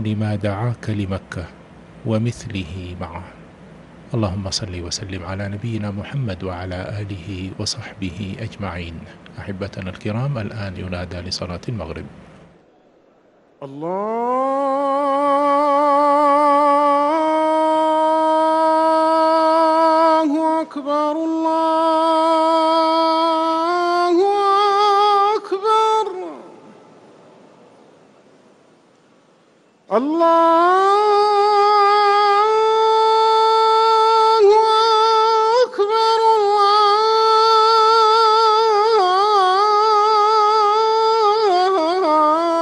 لما دعاك لمكة ومثله معه اللهم صل وسلم على نبينا محمد وعلى آله وصحبه أجمعين أحبتنا الكرام الآن ينادى لصلاة المغرب الله أكبر الله اللہ اکبر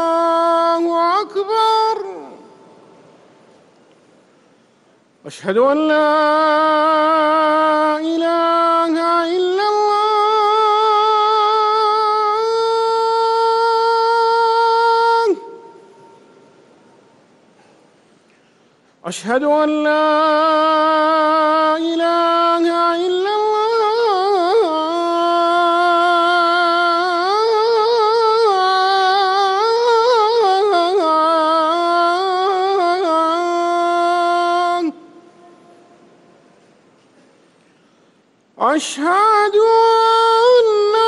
اللہ اکبر أشهد أن لا أشهد أن لا إله إلا الله. أشهد أن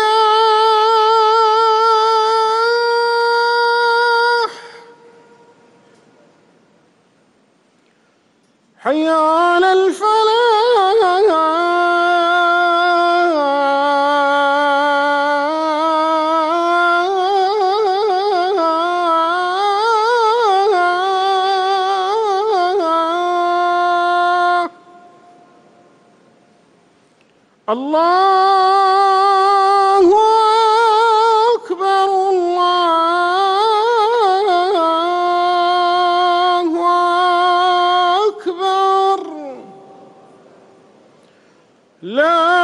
حي على الفلاح. لا